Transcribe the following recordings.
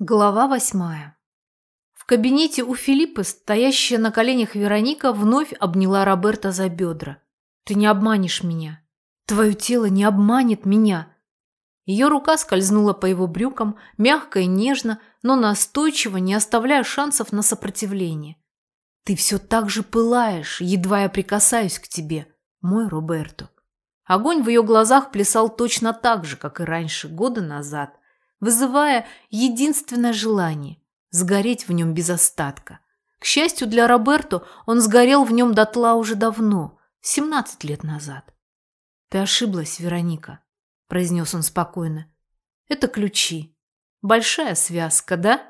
Глава восьмая. В кабинете у Филиппа, стоящая на коленях Вероника, вновь обняла Роберта за бедра. «Ты не обманешь меня. Твое тело не обманет меня». Ее рука скользнула по его брюкам, мягко и нежно, но настойчиво, не оставляя шансов на сопротивление. «Ты все так же пылаешь, едва я прикасаюсь к тебе, мой Роберто». Огонь в ее глазах плясал точно так же, как и раньше, годы назад вызывая единственное желание – сгореть в нем без остатка. К счастью для Роберто, он сгорел в нем дотла уже давно, 17 лет назад. «Ты ошиблась, Вероника», – произнес он спокойно. «Это ключи. Большая связка, да?»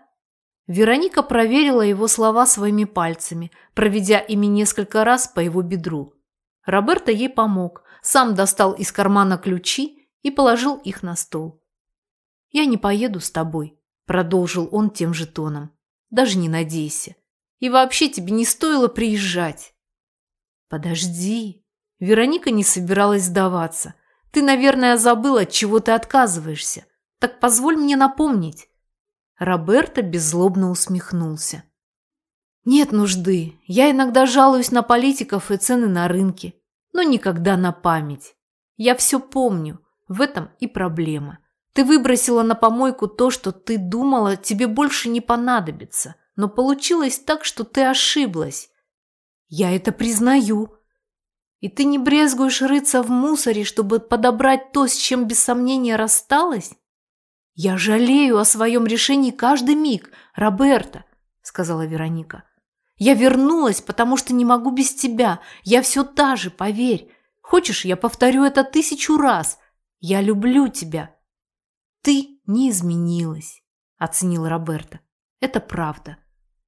Вероника проверила его слова своими пальцами, проведя ими несколько раз по его бедру. Роберто ей помог, сам достал из кармана ключи и положил их на стол. «Я не поеду с тобой», – продолжил он тем же тоном. «Даже не надейся. И вообще тебе не стоило приезжать». «Подожди». Вероника не собиралась сдаваться. «Ты, наверное, забыла, от чего ты отказываешься. Так позволь мне напомнить». Роберто беззлобно усмехнулся. «Нет нужды. Я иногда жалуюсь на политиков и цены на рынке, но никогда на память. Я все помню. В этом и проблема. Ты выбросила на помойку то, что ты думала, тебе больше не понадобится. Но получилось так, что ты ошиблась. Я это признаю. И ты не брезгуешь рыться в мусоре, чтобы подобрать то, с чем без сомнения рассталась? Я жалею о своем решении каждый миг, Роберта, сказала Вероника. Я вернулась, потому что не могу без тебя. Я все та же, поверь. Хочешь, я повторю это тысячу раз. Я люблю тебя. «Ты не изменилась», – оценил Роберто. «Это правда.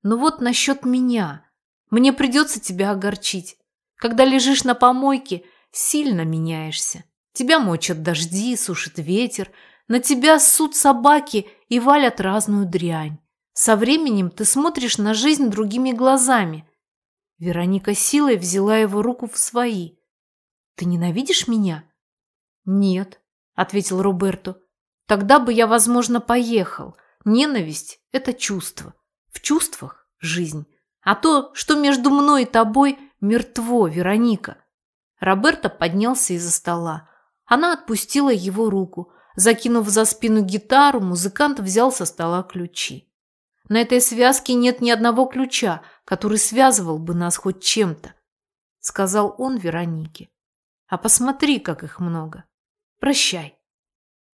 Но вот насчет меня. Мне придется тебя огорчить. Когда лежишь на помойке, сильно меняешься. Тебя мочат дожди, сушит ветер, на тебя ссут собаки и валят разную дрянь. Со временем ты смотришь на жизнь другими глазами. Вероника силой взяла его руку в свои. «Ты ненавидишь меня?» «Нет», — ответил Роберто. Тогда бы я, возможно, поехал. Ненависть – это чувство. В чувствах – жизнь. А то, что между мной и тобой, мертво, Вероника. Роберто поднялся из-за стола. Она отпустила его руку. Закинув за спину гитару, музыкант взял со стола ключи. На этой связке нет ни одного ключа, который связывал бы нас хоть чем-то, сказал он Веронике. А посмотри, как их много. Прощай.